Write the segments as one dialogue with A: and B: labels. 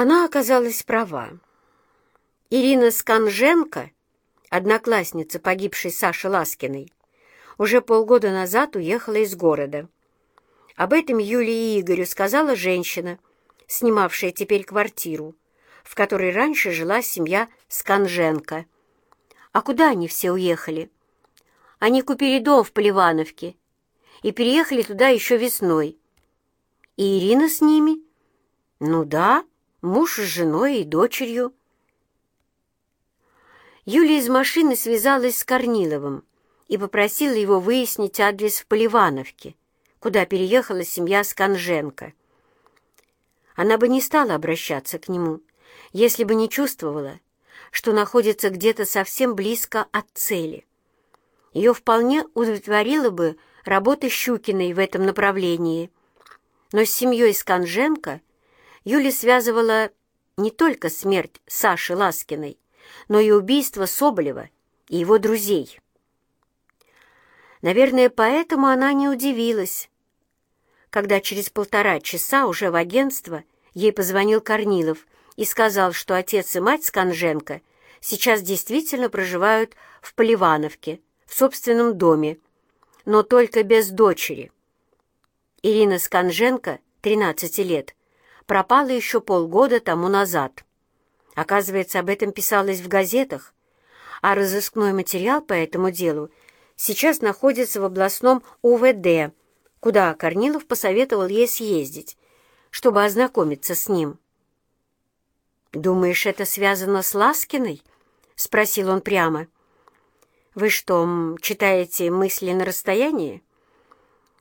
A: Она оказалась права. Ирина Сканженко, одноклассница погибшей Саши Ласкиной, уже полгода назад уехала из города. Об этом Юлии и Игорю сказала женщина, снимавшая теперь квартиру, в которой раньше жила семья Сканженко. А куда они все уехали? Они купили дом в Поливановке и переехали туда еще весной. И Ирина с ними? Ну да, муж с женой и дочерью. Юлия из машины связалась с Корниловым и попросила его выяснить адрес в Поливановке, куда переехала семья Сканженко. Она бы не стала обращаться к нему, если бы не чувствовала, что находится где-то совсем близко от цели. Ее вполне удовлетворила бы работа Щукиной в этом направлении. Но с семьей Сканженко Юля связывала не только смерть Саши Ласкиной, но и убийство Соболева и его друзей. Наверное, поэтому она не удивилась, когда через полтора часа уже в агентство ей позвонил Корнилов и сказал, что отец и мать Сканженко сейчас действительно проживают в Поливановке, в собственном доме, но только без дочери. Ирина Сканженко, 13 лет, пропала еще полгода тому назад. Оказывается, об этом писалось в газетах, а разыскной материал по этому делу сейчас находится в областном УВД, куда Корнилов посоветовал ей съездить, чтобы ознакомиться с ним. «Думаешь, это связано с Ласкиной?» — спросил он прямо. «Вы что, читаете мысли на расстоянии?»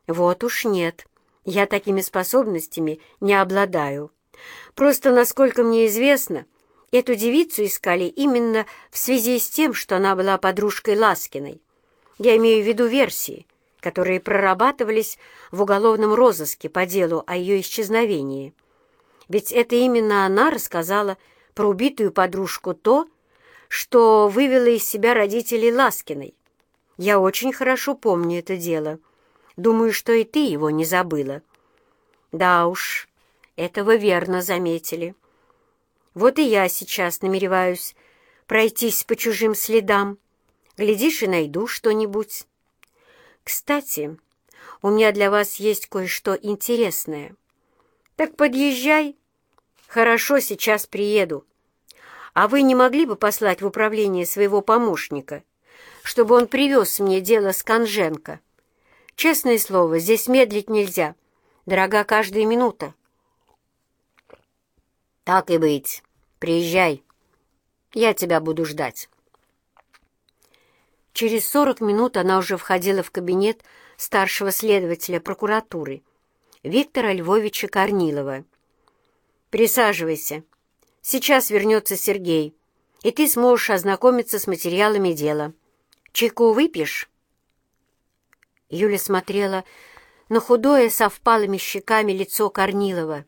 A: «Вот уж нет. Я такими способностями не обладаю. Просто, насколько мне известно, эту девицу искали именно в связи с тем, что она была подружкой Ласкиной. Я имею в виду версии, которые прорабатывались в уголовном розыске по делу о ее исчезновении. Ведь это именно она рассказала про убитую подружку то, что вывело из себя родителей Ласкиной. Я очень хорошо помню это дело. Думаю, что и ты его не забыла. Да уж, этого верно заметили. Вот и я сейчас намереваюсь пройтись по чужим следам. Глядишь, и найду что-нибудь. Кстати, у меня для вас есть кое-что интересное. Так подъезжай. Хорошо, сейчас приеду. А вы не могли бы послать в управление своего помощника, чтобы он привез мне дело с Конженко? Честное слово, здесь медлить нельзя. Дорога каждая минута. Так и быть. Приезжай. Я тебя буду ждать. Через сорок минут она уже входила в кабинет старшего следователя прокуратуры Виктора Львовича Корнилова. «Присаживайся. Сейчас вернется Сергей, и ты сможешь ознакомиться с материалами дела. Чайку выпьешь?» Юля смотрела на худое со впалыми щеками лицо Корнилова,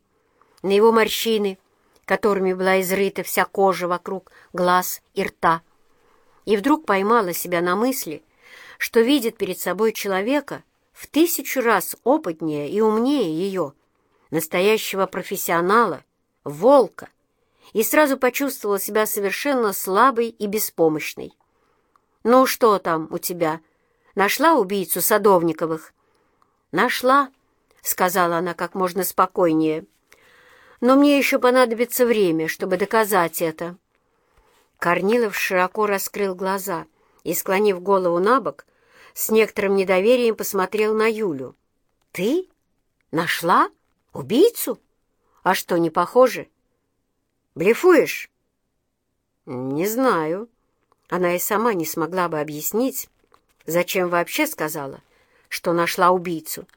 A: на его морщины, которыми была изрыта вся кожа вокруг глаз и рта, и вдруг поймала себя на мысли, что видит перед собой человека в тысячу раз опытнее и умнее ее, настоящего профессионала, волка, и сразу почувствовала себя совершенно слабой и беспомощной. «Ну что там у тебя?» Нашла убийцу Садовниковых?» «Нашла», — сказала она как можно спокойнее. «Но мне еще понадобится время, чтобы доказать это». Корнилов широко раскрыл глаза и, склонив голову на бок, с некоторым недоверием посмотрел на Юлю. «Ты? Нашла? Убийцу? А что, не похоже? Блефуешь?» «Не знаю». Она и сама не смогла бы объяснить, Зачем вообще сказала, что нашла убийцу?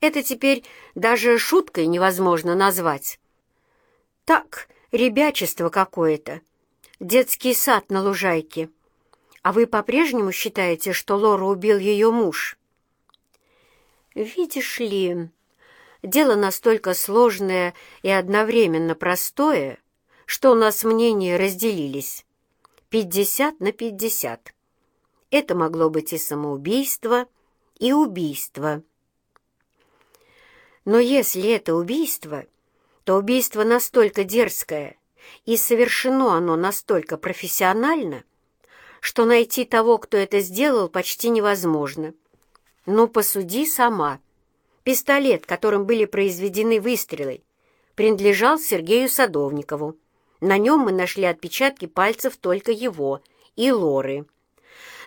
A: Это теперь даже шуткой невозможно назвать. Так, ребячество какое-то. Детский сад на лужайке. А вы по-прежнему считаете, что Лору убил ее муж? Видишь ли, дело настолько сложное и одновременно простое, что у нас мнения разделились. Пятьдесят на пятьдесят. Это могло быть и самоубийство, и убийство. Но если это убийство, то убийство настолько дерзкое и совершено оно настолько профессионально, что найти того, кто это сделал, почти невозможно. Ну, посуди сама. Пистолет, которым были произведены выстрелы, принадлежал Сергею Садовникову. На нем мы нашли отпечатки пальцев только его и Лоры.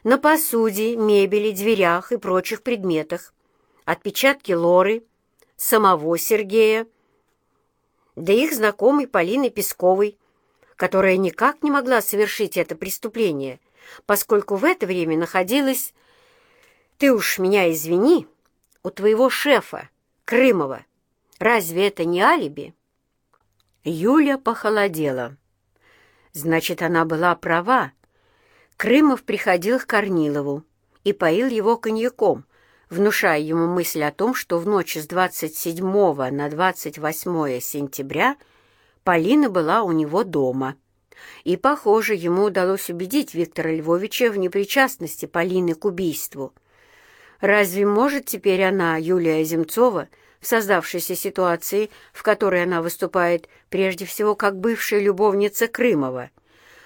A: На посуде, мебели, дверях и прочих предметах отпечатки Лоры, самого Сергея, да их знакомой Полины Песковой, которая никак не могла совершить это преступление, поскольку в это время находилась, ты уж меня извини, у твоего шефа, Крымова. Разве это не алиби? Юля похолодела. Значит, она была права. Крымов приходил к Корнилову и поил его коньяком, внушая ему мысль о том, что в ночь с 27 на 28 сентября Полина была у него дома. И, похоже, ему удалось убедить Виктора Львовича в непричастности Полины к убийству. Разве может теперь она, Юлия Земцова, в создавшейся ситуации, в которой она выступает прежде всего как бывшая любовница Крымова,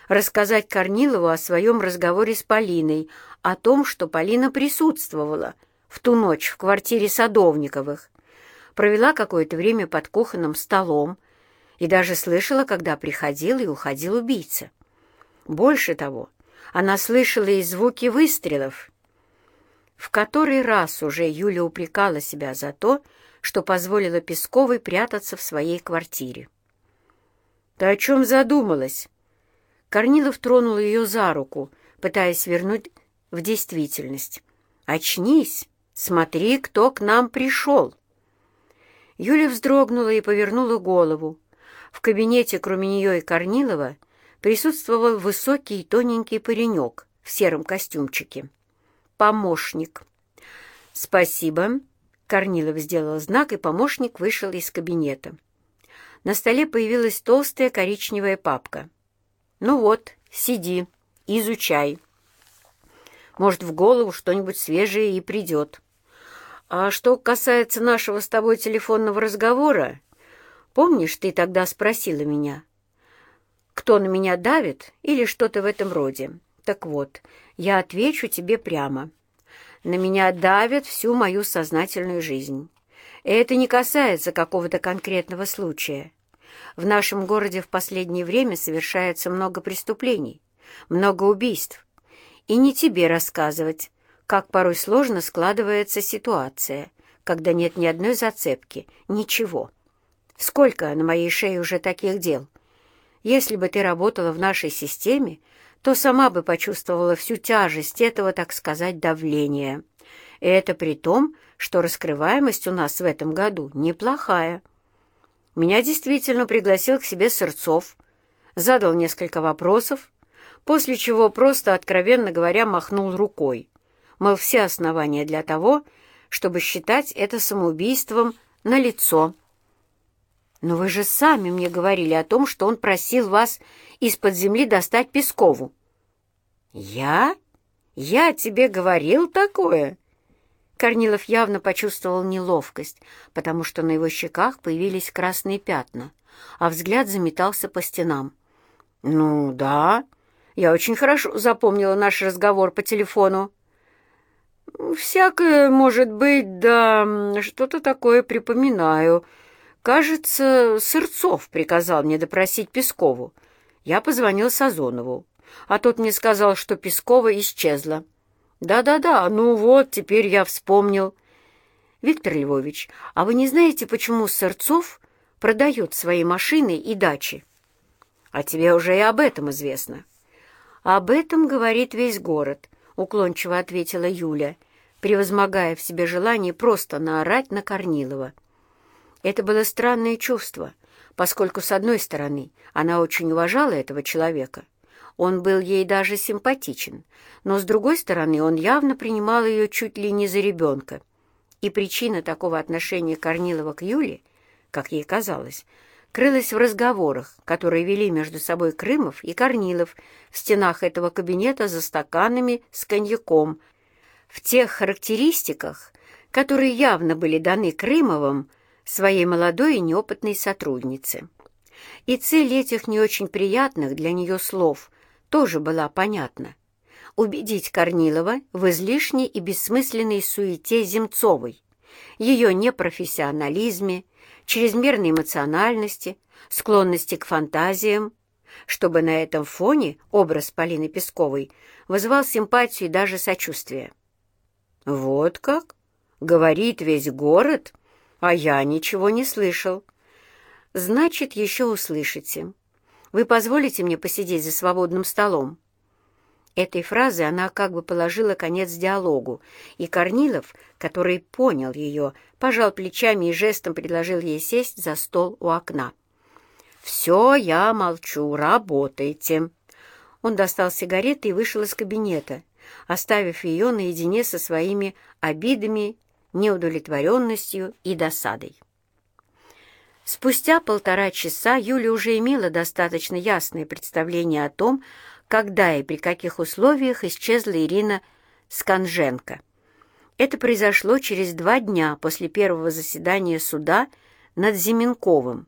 A: рассказать Корнилову о своем разговоре с Полиной, о том, что Полина присутствовала в ту ночь в квартире Садовниковых, провела какое-то время под кухонным столом и даже слышала, когда приходил и уходил убийца. Больше того, она слышала и звуки выстрелов. В который раз уже Юля упрекала себя за то, что позволила Песковой прятаться в своей квартире. «Ты о чем задумалась?» Корнилов тронул ее за руку, пытаясь вернуть в действительность. «Очнись! Смотри, кто к нам пришел!» Юля вздрогнула и повернула голову. В кабинете, кроме нее и Корнилова, присутствовал высокий и тоненький паренек в сером костюмчике. «Помощник». «Спасибо», Корнилов сделал знак, и помощник вышел из кабинета. На столе появилась толстая коричневая папка. «Ну вот, сиди, изучай. Может, в голову что-нибудь свежее и придет. А что касается нашего с тобой телефонного разговора, помнишь, ты тогда спросила меня, кто на меня давит или что-то в этом роде? Так вот, я отвечу тебе прямо. На меня давят всю мою сознательную жизнь. И это не касается какого-то конкретного случая. В нашем городе в последнее время совершается много преступлений, много убийств. И не тебе рассказывать, как порой сложно складывается ситуация, когда нет ни одной зацепки, ничего. Сколько на моей шее уже таких дел? Если бы ты работала в нашей системе, то сама бы почувствовала всю тяжесть этого, так сказать, давления. И это при том, что раскрываемость у нас в этом году неплохая. Меня действительно пригласил к себе Сырцов, задал несколько вопросов, после чего просто, откровенно говоря, махнул рукой. Мол, все основания для того, чтобы считать это самоубийством на лицо. Но вы же сами мне говорили о том, что он просил вас из-под земли достать Пескову. «Я? Я тебе говорил такое?» Корнилов явно почувствовал неловкость, потому что на его щеках появились красные пятна, а взгляд заметался по стенам. «Ну да, я очень хорошо запомнила наш разговор по телефону». «Всякое, может быть, да, что-то такое припоминаю. Кажется, Сырцов приказал мне допросить Пескову. Я позвонил Сазонову а тот мне сказал, что Пескова исчезла. Да-да-да, ну вот, теперь я вспомнил. Виктор Львович, а вы не знаете, почему Сырцов продает свои машины и дачи? А тебе уже и об этом известно. Об этом говорит весь город, уклончиво ответила Юля, превозмогая в себе желание просто наорать на Корнилова. Это было странное чувство, поскольку, с одной стороны, она очень уважала этого человека, он был ей даже симпатичен, но, с другой стороны, он явно принимал ее чуть ли не за ребенка. И причина такого отношения Корнилова к Юле, как ей казалось, крылась в разговорах, которые вели между собой Крымов и Корнилов в стенах этого кабинета за стаканами с коньяком, в тех характеристиках, которые явно были даны Крымовым своей молодой и неопытной сотруднице. И цель этих не очень приятных для нее слов тоже была понятна. Убедить Корнилова в излишней и бессмысленной суете Земцовой, ее непрофессионализме, чрезмерной эмоциональности, склонности к фантазиям, чтобы на этом фоне образ Полины Песковой вызывал симпатию и даже сочувствие. «Вот как? Говорит весь город, а я ничего не слышал». «Значит, еще услышите. Вы позволите мне посидеть за свободным столом?» Этой фразой она как бы положила конец диалогу, и Корнилов, который понял ее, пожал плечами и жестом предложил ей сесть за стол у окна. «Все, я молчу, работайте». Он достал сигареты и вышел из кабинета, оставив ее наедине со своими обидами, неудовлетворенностью и досадой. Спустя полтора часа Юля уже имела достаточно ясное представление о том, когда и при каких условиях исчезла Ирина Сканженко. Это произошло через два дня после первого заседания суда над Зименковым.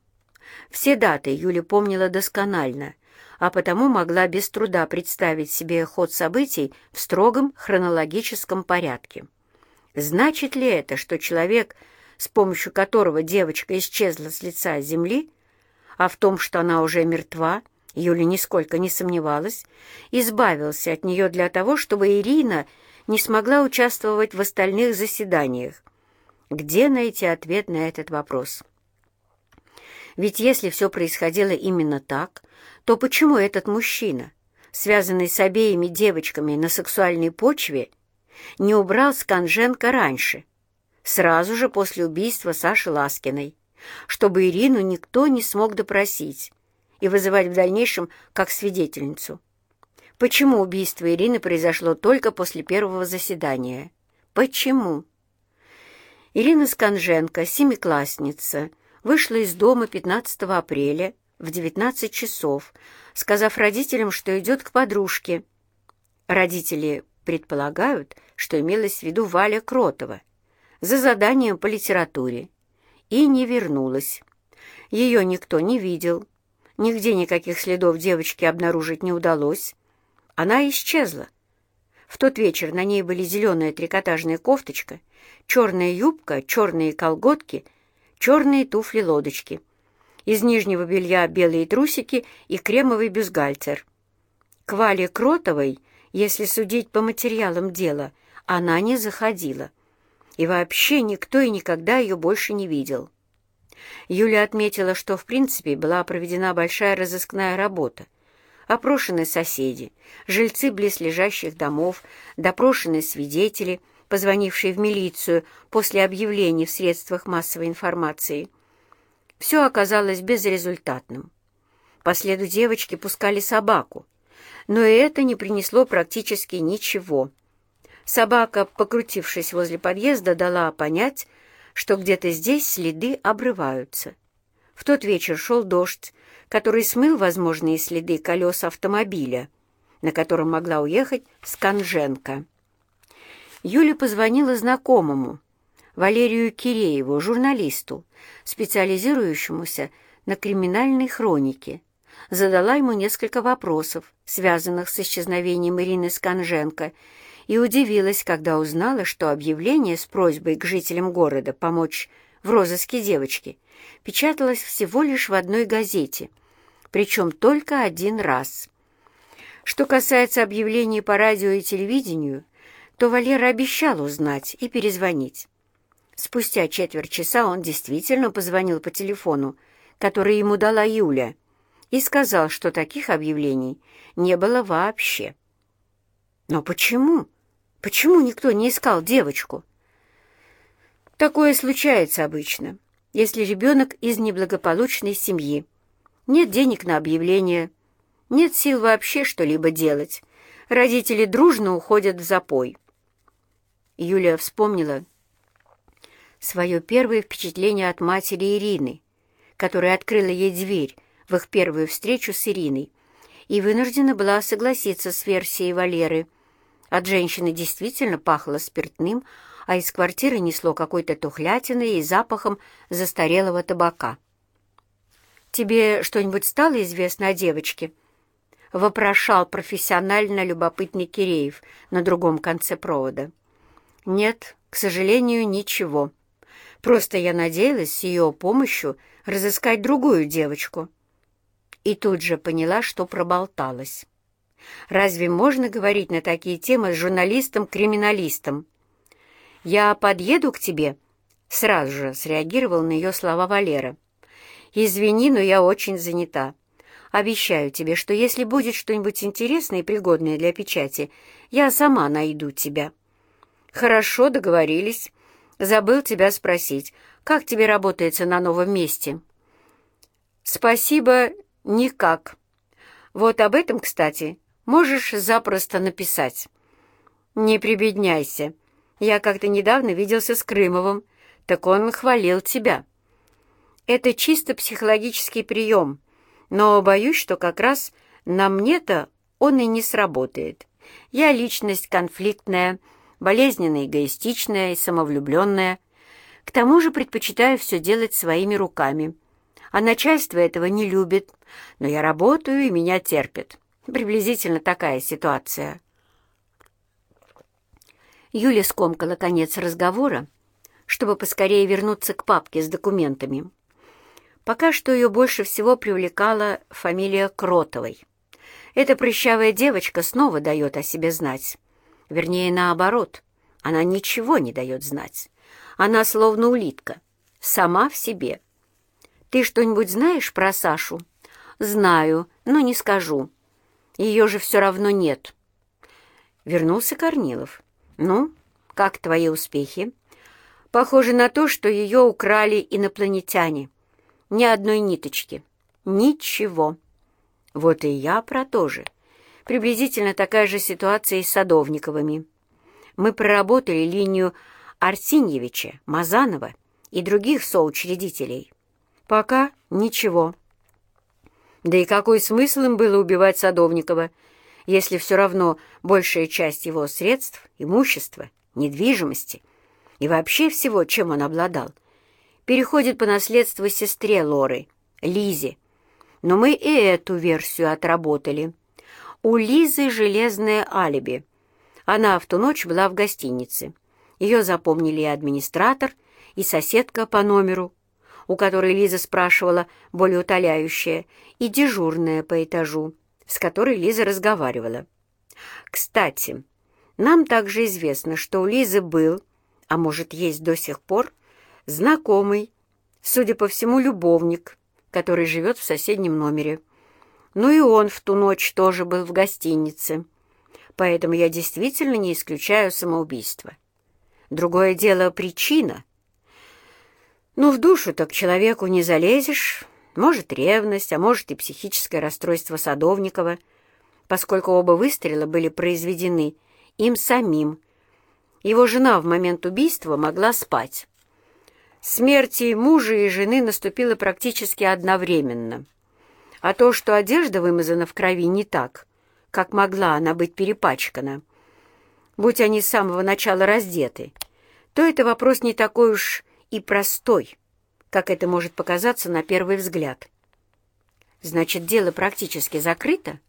A: Все даты Юля помнила досконально, а потому могла без труда представить себе ход событий в строгом хронологическом порядке. Значит ли это, что человек, с помощью которого девочка исчезла с лица земли, а в том, что она уже мертва, Юля нисколько не сомневалась, избавился от нее для того, чтобы Ирина не смогла участвовать в остальных заседаниях. Где найти ответ на этот вопрос? Ведь если все происходило именно так, то почему этот мужчина, связанный с обеими девочками на сексуальной почве, не убрал Сканженко раньше, сразу же после убийства Саши Ласкиной, чтобы Ирину никто не смог допросить, и вызывать в дальнейшем как свидетельницу. Почему убийство Ирины произошло только после первого заседания? Почему? Ирина Сканженко, семиклассница, вышла из дома 15 апреля в 19 часов, сказав родителям, что идет к подружке. Родители предполагают, что имелось в виду Валя Кротова, за заданием по литературе, и не вернулась. Ее никто не видел, Нигде никаких следов девочки обнаружить не удалось. Она исчезла. В тот вечер на ней были зеленая трикотажная кофточка, черная юбка, черные колготки, черные туфли-лодочки. Из нижнего белья белые трусики и кремовый бюстгальтер. К Вале Кротовой, если судить по материалам дела, она не заходила. И вообще никто и никогда ее больше не видел. Юля отметила, что в принципе была проведена большая разыскная работа. Опрошены соседи, жильцы близлежащих домов, допрошены свидетели, позвонившие в милицию после объявлений в средствах массовой информации. Все оказалось безрезультатным. По следу девочки пускали собаку, но и это не принесло практически ничего. Собака, покрутившись возле подъезда, дала понять, что где-то здесь следы обрываются. В тот вечер шел дождь, который смыл возможные следы колес автомобиля, на котором могла уехать Сканженко. Юля позвонила знакомому, Валерию Кирееву, журналисту, специализирующемуся на криминальной хронике. Задала ему несколько вопросов, связанных с исчезновением Ирины Сканженко, и удивилась, когда узнала, что объявление с просьбой к жителям города помочь в розыске девочки печаталось всего лишь в одной газете, причем только один раз. Что касается объявлений по радио и телевидению, то Валера обещал узнать и перезвонить. Спустя четверть часа он действительно позвонил по телефону, который ему дала Юля, и сказал, что таких объявлений не было вообще. Но почему? Почему никто не искал девочку? Такое случается обычно, если ребенок из неблагополучной семьи. Нет денег на объявление, нет сил вообще что-либо делать. Родители дружно уходят в запой. Юлия вспомнила свое первое впечатление от матери Ирины, которая открыла ей дверь в их первую встречу с Ириной, и вынуждена была согласиться с версией Валеры – от женщины действительно пахло спиртным, а из квартиры несло какой-то тухлятиной и запахом застарелого табака. «Тебе что-нибудь стало известно о девочке?» — вопрошал профессионально любопытный Киреев на другом конце провода. «Нет, к сожалению, ничего. Просто я надеялась с ее помощью разыскать другую девочку». И тут же поняла, что проболталась. Разве можно говорить на такие темы с журналистом-криминалистом? «Я подъеду к тебе?» Сразу же среагировал на ее слова Валера. «Извини, но я очень занята. Обещаю тебе, что если будет что-нибудь интересное и пригодное для печати, я сама найду тебя». «Хорошо, договорились. Забыл тебя спросить, как тебе работается на новом месте?» «Спасибо, никак. Вот об этом, кстати, можешь запросто написать». «Не прибедняйся. Я как-то недавно виделся с Крымовым, так он хвалил тебя». «Это чисто психологический прием, но боюсь, что как раз на мне-то он и не сработает. Я личность конфликтная, болезненно эгоистичная и самовлюбленная. К тому же предпочитаю все делать своими руками. А начальство этого не любит, но я работаю и меня терпит. Приблизительно такая ситуация. Юля скомкала конец разговора, чтобы поскорее вернуться к папке с документами. Пока что ее больше всего привлекала фамилия Кротовой. Эта прыщавая девочка снова дает о себе знать. Вернее, наоборот, она ничего не дает знать. Она словно улитка, сама в себе. «Ты что-нибудь знаешь про Сашу?» «Знаю, но не скажу. Ее же все равно нет». Вернулся Корнилов. «Ну, как твои успехи?» «Похоже на то, что ее украли инопланетяне. Ни одной ниточки. Ничего». «Вот и я про то же. Приблизительно такая же ситуация и с Садовниковыми. Мы проработали линию Арсеньевича, Мазанова и других соучредителей. Пока ничего». Да и какой смысл им было убивать Садовникова, если все равно большая часть его средств, имущества, недвижимости и вообще всего, чем он обладал, переходит по наследству сестре Лоры, Лизе. Но мы и эту версию отработали. У Лизы железное алиби. Она в ту ночь была в гостинице. Ее запомнили и администратор, и соседка по номеру, у которой Лиза спрашивала более утоляющее, и дежурная по этажу, с которой Лиза разговаривала. Кстати, нам также известно, что у Лизы был, а может есть до сих пор, знакомый, судя по всему, любовник, который живет в соседнем номере. Ну и он в ту ночь тоже был в гостинице. Поэтому я действительно не исключаю самоубийство. Другое дело — причина — ну, в душу так человеку не залезешь. Может, ревность, а может и психическое расстройство Садовникова, поскольку оба выстрела были произведены им самим. Его жена в момент убийства могла спать. Смерти мужа и жены наступила практически одновременно. А то, что одежда вымазана в крови не так, как могла она быть перепачкана, будь они с самого начала раздеты, то это вопрос не такой уж и простой, как это может показаться на первый взгляд. Значит, дело практически закрыто?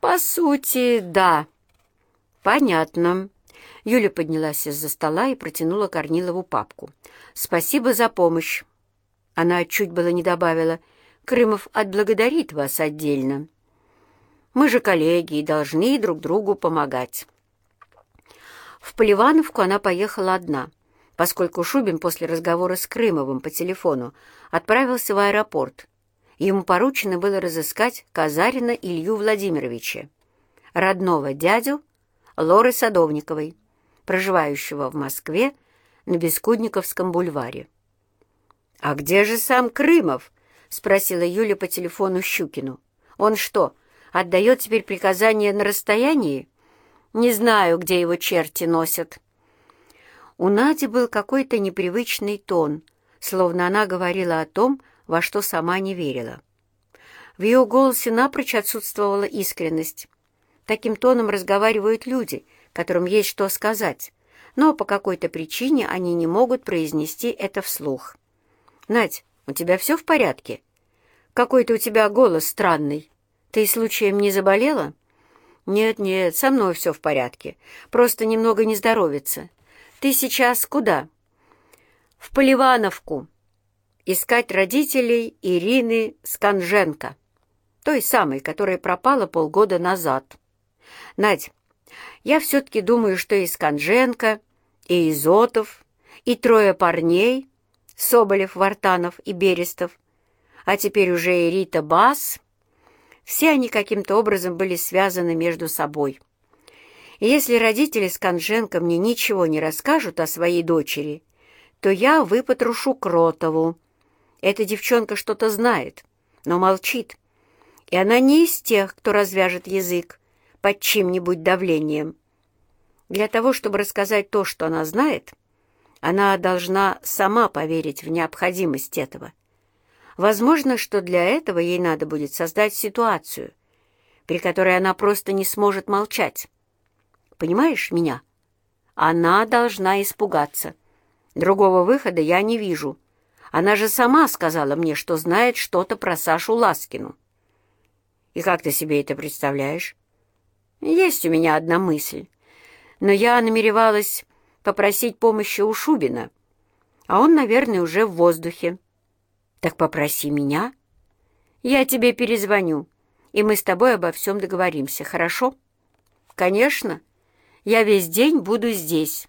A: По сути, да. Понятно. Юля поднялась из-за стола и протянула Корнилову папку. «Спасибо за помощь». Она чуть было не добавила. «Крымов отблагодарит вас отдельно. Мы же коллеги и должны друг другу помогать». В Поливановку она поехала одна — поскольку Шубин после разговора с Крымовым по телефону отправился в аэропорт. Ему поручено было разыскать Казарина Илью Владимировича, родного дядю Лоры Садовниковой, проживающего в Москве на Бескудниковском бульваре. «А где же сам Крымов?» — спросила Юля по телефону Щукину. «Он что, отдает теперь приказания на расстоянии?» «Не знаю, где его черти носят». У Нади был какой-то непривычный тон, словно она говорила о том, во что сама не верила. В ее голосе напрочь отсутствовала искренность. Таким тоном разговаривают люди, которым есть что сказать, но по какой-то причине они не могут произнести это вслух. «Надь, у тебя все в порядке? Какой-то у тебя голос странный. Ты случаем не заболела?» «Нет-нет, со мной все в порядке. Просто немного не здоровится. Ты сейчас куда?» «В Поливановку. Искать родителей Ирины Сканженко, той самой, которая пропала полгода назад. Надь, я все-таки думаю, что и Сканженко, и Изотов, и трое парней, Соболев, Вартанов и Берестов, а теперь уже и Рита Бас, все они каким-то образом были связаны между собой. Если родители Сканженко мне ничего не расскажут о своей дочери, то я выпотрошу Кротову. Эта девчонка что-то знает, но молчит. И она не из тех, кто развяжет язык под чьим-нибудь давлением. Для того, чтобы рассказать то, что она знает, она должна сама поверить в необходимость этого. Возможно, что для этого ей надо будет создать ситуацию, при которой она просто не сможет молчать. Понимаешь меня? Она должна испугаться. Другого выхода я не вижу. Она же сама сказала мне, что знает что-то про Сашу Ласкину. И как ты себе это представляешь? Есть у меня одна мысль, но я намеревалась попросить помощи у Шубина, а он, наверное, уже в воздухе. Так попроси меня. Я тебе перезвоню, и мы с тобой обо всем договоримся, хорошо? Конечно. Я весь день буду здесь.